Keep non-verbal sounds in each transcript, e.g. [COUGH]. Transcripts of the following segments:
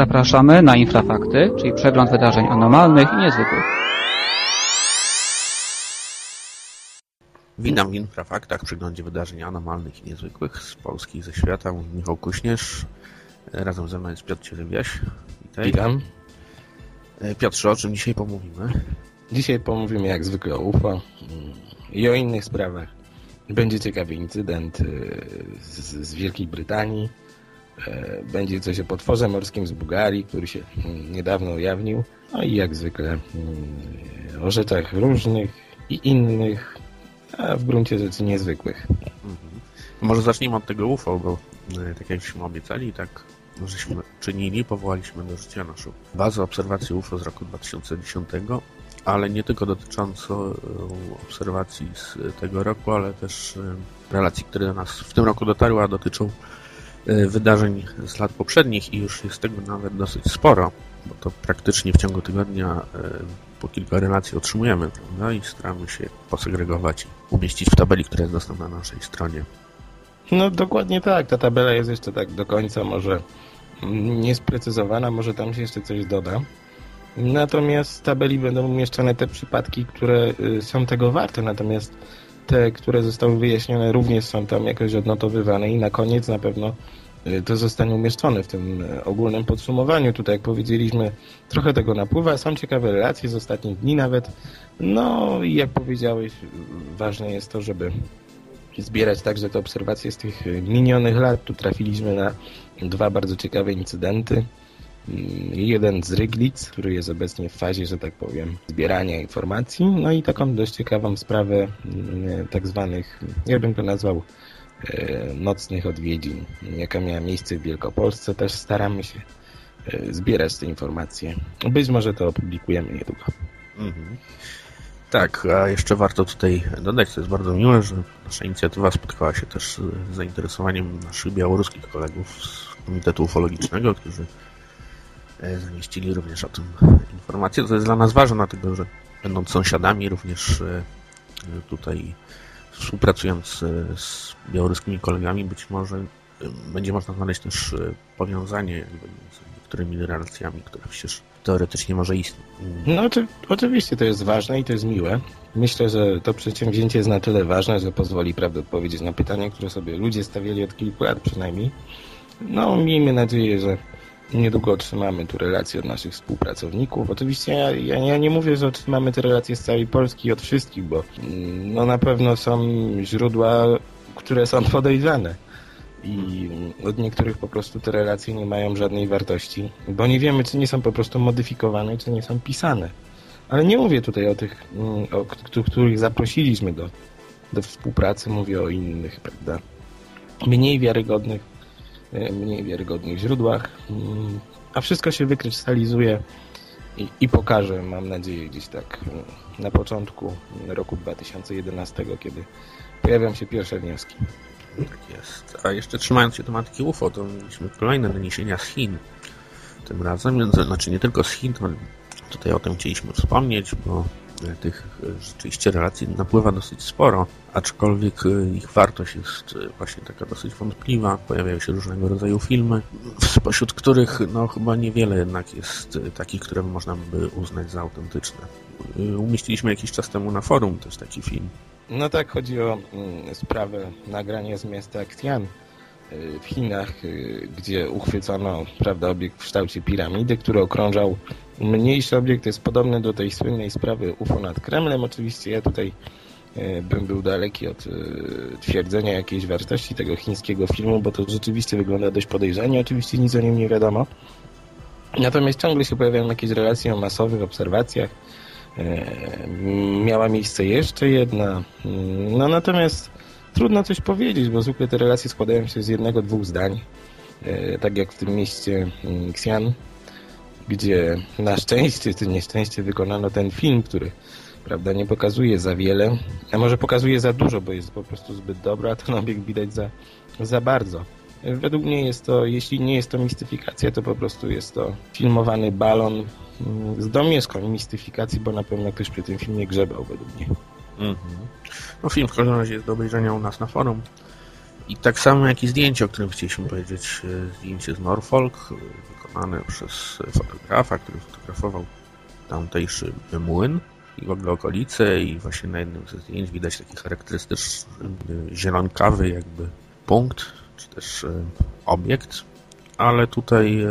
Zapraszamy na Infrafakty, czyli przegląd wydarzeń anormalnych i niezwykłych. Witam w Infrafaktach, przeglądzie wydarzeń anormalnych i niezwykłych z Polski i ze świata. Mówi Michał Kuśnierz. Razem ze mną jest Piotr Cierywiaś. Witaj. Witam. Piotrze, o czym dzisiaj pomówimy? Dzisiaj pomówimy jak zwykle o UFO i o innych sprawach. Będzie ciekawy incydent y, z, z Wielkiej Brytanii. E, będzie coś o potworze morskim z Bułgarii, który się mm, niedawno ujawnił. No i jak zwykle mm, o rzeczach różnych i innych, a w gruncie rzeczy niezwykłych. Mhm. Może zacznijmy od tego UFO, bo e, tak jakśmy obiecali, tak żeśmy czynili, powołaliśmy do życia naszą bazę obserwacji UFO z roku 2010, ale nie tylko dotyczącą e, obserwacji z tego roku, ale też relacji, które do nas w tym roku dotarły, a dotyczą wydarzeń z lat poprzednich i już jest tego nawet dosyć sporo, bo to praktycznie w ciągu tygodnia e, po kilka relacji otrzymujemy, prawda? I staramy się posegregować umieścić w tabeli, która jest dostępna na naszej stronie. No dokładnie tak. Ta tabela jest jeszcze tak do końca może niesprecyzowana, może tam się jeszcze coś doda. Natomiast w tabeli będą umieszczone te przypadki, które y, są tego warte, natomiast te, które zostały wyjaśnione, również są tam jakoś odnotowywane i na koniec na pewno y, to zostanie umieszczone w tym y, ogólnym podsumowaniu. Tutaj, jak powiedzieliśmy, trochę tego napływa. Są ciekawe relacje z ostatnich dni nawet. No i jak powiedziałeś, ważne jest to, żeby zbierać także te obserwacje z tych minionych lat. Tu trafiliśmy na dwa bardzo ciekawe incydenty. Mm, jeden z Ryglic, który jest obecnie w fazie, że tak powiem, zbierania informacji. No i taką dość ciekawą sprawę mm, tak zwanych, ja bym to nazwał e, nocnych odwiedzin, jaka miała miejsce w Wielkopolsce. Też staramy się e, zbierać te informacje. Być może to opublikujemy niedługo. Mhm. Tak, a jeszcze warto tutaj dodać, to jest bardzo miłe, że nasza inicjatywa spotkała się też z zainteresowaniem naszych białoruskich kolegów z Komitetu Ufologicznego, którzy zamieścili również o tym informację. To jest dla nas ważne, dlatego że będąc sąsiadami również e, tutaj współpracując e, z białoruskimi kolegami być może będzie można znaleźć też powiązanie z niektórymi relacjami, które przecież teoretycznie może istnieć. No oczywiście to jest ważne i to jest miłe. Myślę, że to przedsięwzięcie jest na tyle ważne, że pozwoli prawdę odpowiedzieć na pytania, które sobie ludzie stawiali od kilku lat przynajmniej. No miejmy nadzieję, że niedługo otrzymamy tu relacje od naszych współpracowników. Oczywiście ja, ja, ja, nie mówię, że otrzymamy te relacje z całej Polski od wszystkich, bo mm, no na pewno są źródła, które są [LAUGHS] podejrzane. I od niektórych po prostu te relacje nie mają żadnej wartości, bo nie wiemy, czy nie są po prostu modyfikowane, czy nie są pisane. Ale nie mówię tutaj o tych, mm, o których zaprosiliśmy do, do współpracy, mówię o innych, prawda, mniej wiarygodnych mniej wiarygodnych źródłach, mm, a wszystko się wykrystalizuje i, i pokaże, mam nadzieję, gdzieś tak e, na początku roku 2011, kiedy pojawią się pierwsze wnioski. Tak jest. A jeszcze trzymając się tematyki UFO, to mieliśmy kolejne doniesienia z Chin. Tym razem, znaczy nie tylko z Chin, tutaj o tym chcieliśmy wspomnieć, bo tych e, rzeczywiście relacji napływa dosyć sporo, aczkolwiek e, ich wartość jest e, właśnie taka dosyć wątpliwa. Pojawiają się różnego rodzaju filmy, spośród których no chyba niewiele jednak jest takich, które można by uznać za autentyczne. Umieściliśmy jakiś czas temu na forum też taki film. No tak, chodzi o mm, sprawę nagrania z miasta Xi'an w Chinach, gdzie uchwycono prawda, obiekt w kształcie piramidy, który okrążał mniejszy obiekt jest podobny do tej słynnej sprawy UFO nad Kremlem. Oczywiście ja tutaj e, bym był daleki od e, twierdzenia jakiejś wartości tego chińskiego filmu, bo to rzeczywiście wygląda dość podejrzanie. Oczywiście nic o nim nie wiadomo. Natomiast ciągle się pojawiają jakieś relacje o masowych obserwacjach. E, miała miejsce jeszcze jedna. No natomiast trudno coś powiedzieć, bo zwykle te relacje składają się z jednego, dwóch zdań. Tak jak w tym mieście mm, Xi'an, gdzie na szczęście czy nieszczęście wykonano ten film, który prawda, nie pokazuje za wiele, a może pokazuje za dużo, bo jest po prostu zbyt dobry, a ten obiekt widać za, za bardzo. Według mnie jest to, jeśli nie jest to mistyfikacja, to po prostu jest to filmowany balon mm, z domieszką mistyfikacji, bo na pewno ktoś przy tym filmie grzebał według mnie. Mhm. No film w każdym razie jest do obejrzenia u nas na forum I tak samo jak i zdjęcie, o którym chcieliśmy powiedzieć, e, zdjęcie z Norfolk, e, wykonane przez fotografa, który fotografował tamtejszy młyn i w ogóle okolice. I właśnie na jednym ze zdjęć widać taki charakterystyczny zielonkawy jakby punkt, czy też obiekt, ale tutaj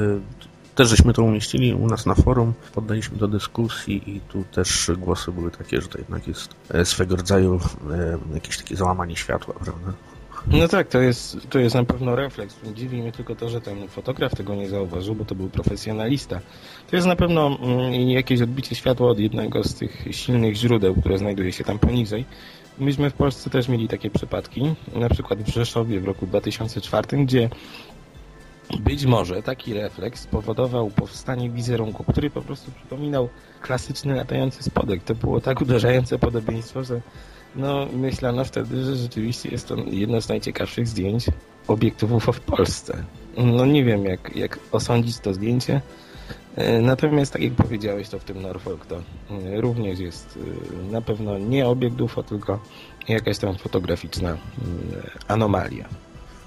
też żeśmy to umieścili u nas na forum, poddaliśmy do dyskusji i tu też głosy były takie, że to jednak jest e, swego rodzaju e, jakieś takie załamanie światła, prawda? No tak, to jest, to jest na pewno refleks. Dziwi mnie tylko to, że ten fotograf tego nie zauważył, bo to był profesjonalista. To jest na pewno mm, jakieś odbicie światła od jednego z tych silnych źródeł, które znajduje się tam poniżej. Myśmy w Polsce też mieli takie przypadki, na przykład w Rzeszowie w roku 2004, gdzie być może taki refleks spowodował powstanie wizerunku, który po prostu przypominał klasyczny latający spodek. To było tak uderzające podobieństwo, że no, myślano wtedy, że rzeczywiście jest to jedno z najciekawszych zdjęć obiektów UFO w Polsce. No nie wiem, jak, jak osądzić to zdjęcie. E, natomiast, tak jak powiedziałeś, to w tym Norfolk to e, również jest e, na pewno nie obiekt UFO, tylko jakaś tam fotograficzna anomalia.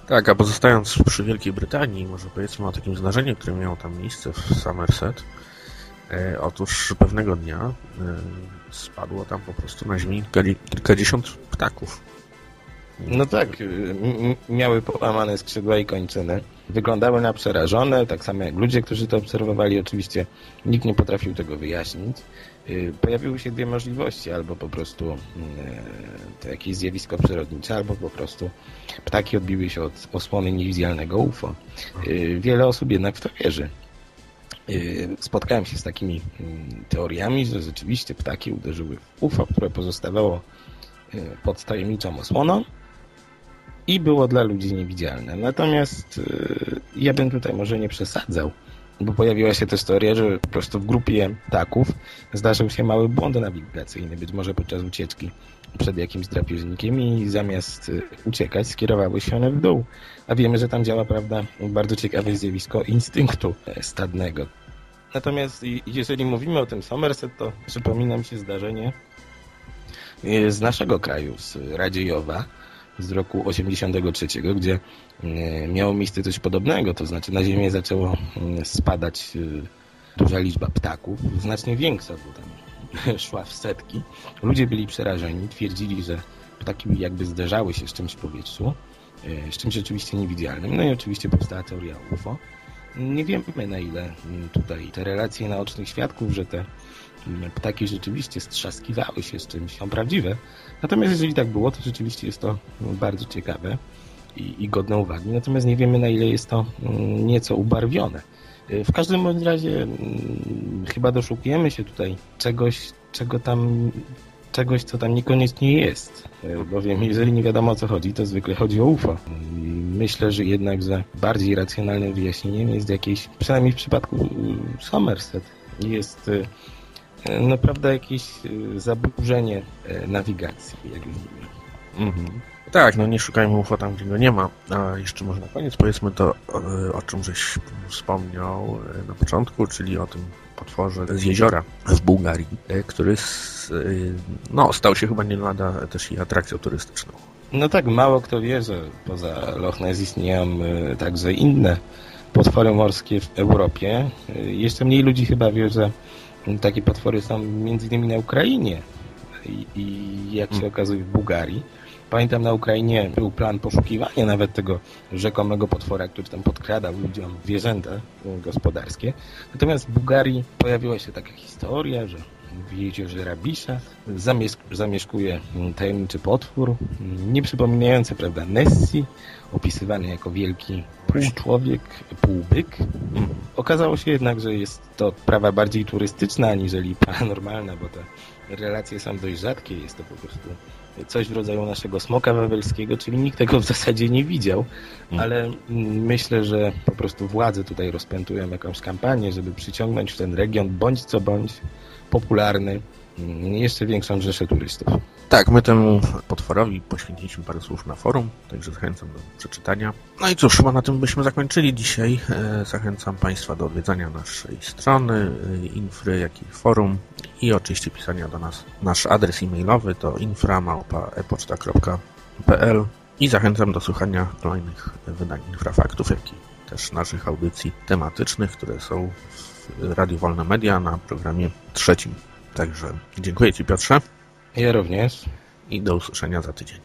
Tak, a pozostając przy Wielkiej Brytanii, może powiedzmy o takim zdarzeniu, które miało tam miejsce w Somerset. Otóż pewnego dnia spadło tam po prostu na ziemi kilkadziesiąt ptaków. No tak, miały połamane skrzydła i kończyny. Wyglądały na przerażone, tak samo jak ludzie, którzy to obserwowali. Oczywiście nikt nie potrafił tego wyjaśnić. Y, pojawiły się dwie możliwości, albo po prostu y, to jakieś zjawisko przyrodnicze, albo po prostu ptaki odbiły się od osłony niewidzialnego UFO. Y, wiele osób jednak w to wierzy. Spotkałem się z takimi mm, teoriami, że rzeczywiście ptaki uderzyły w UFO, które pozostawało pod tajemniczą osłoną i było dla ludzi niewidzialne. Natomiast ja bym tutaj może nie przesadzał bo pojawiła się też teoria, że po prostu w grupie ptaków zdarzył się mały błąd nawigacyjny, być może podczas ucieczki przed jakimś drapieżnikiem i zamiast y, uciekać skierowały się one w dół. A wiemy, że tam działa, prawda, bardzo ciekawe zjawisko instynktu e, stadnego. Natomiast jeżeli mówimy o tym Somerset, to przypomina mi się zdarzenie y, z naszego kraju, z Radziejowa, z roku 83, gdzie e, miało miejsce coś podobnego, to znaczy na ziemię zaczęło mm, spadać e, duża liczba ptaków, znacznie większa, bo tam [LAUGHS] szła w setki. Ludzie byli przerażeni, twierdzili, że ptaki jakby zderzały się z czymś w powietrzu, e, z czymś rzeczywiście niewidzialnym. No i oczywiście powstała teoria UFO. Nie wiemy na ile mm, tutaj te relacje naocznych świadków, że te mm, ptaki rzeczywiście strzaskiwały się z czymś, są prawdziwe. Natomiast jeżeli tak było, to rzeczywiście jest to bardzo ciekawe i, i godne uwagi. Natomiast nie wiemy na ile jest to mm, nieco ubarwione. W każdym razie chyba doszukujemy się tutaj czegoś, czego tam czegoś, co tam niekoniecznie jest. Bowiem jeżeli nie wiadomo o co chodzi, to zwykle chodzi o UFO. Myślę, że jednak za bardziej racjonalnym wyjaśnieniem jest jakieś, przynajmniej w przypadku Somerset, jest e, naprawdę jakieś e, zaburzenie e, nawigacji, jak mówimy. Mhm. Tak, no nie szukajmy UFO tam, gdzie go nie ma. A jeszcze może na koniec powiedzmy to, o czym żeś wspomniał na początku, czyli o tym potworze z jeziora w Bułgarii, który no, stał się chyba nie lada też i atrakcją turystyczną. No tak, mało kto wie, że poza Loch Ness istnieją e, także inne potwory morskie w Europie. E, jeszcze mniej ludzi chyba wie, że takie potwory są między innymi na Ukrainie i, i jak się hmm. okazuje w Bułgarii. Pamiętam na Ukrainie był plan poszukiwania nawet tego rzekomego potwora, który tam podkradał ludziom zwierzęta gospodarskie. Natomiast w Bułgarii pojawiła się taka historia, że w jeziorze Rabisza zamieszkuje tajemniczy potwór, nieprzypominający, prawda, Nessie, opisywany jako wielki półczłowiek, półbyk. Okazało się jednak, że jest to prawa bardziej turystyczna aniżeli paranormalna, bo te relacje są dość rzadkie, jest to po prostu coś w rodzaju naszego smoka wawelskiego, czyli nikt tego w zasadzie nie widział, mm. ale myślę, że po prostu władze tutaj rozpętują jakąś kampanię, żeby przyciągnąć w ten region bądź co bądź popularny, mm, jeszcze większą rzeszę turystów. Tak, my temu potworowi poświęciliśmy parę słów na forum, także zachęcam do przeczytania. No i cóż, chyba na tym byśmy zakończyli dzisiaj. E, zachęcam Państwa do odwiedzania naszej strony e, infry, jak i forum i oczywiście pisania do nas. Nasz adres e-mailowy to infra.epoczta.pl I zachęcam do słuchania kolejnych wydań Infrafaktów, jak i też naszych audycji tematycznych, które są w Radiu Wolne Media na programie trzecim. Także dziękuję Ci Piotrze Ja również. i do usłyszenia za tydzień.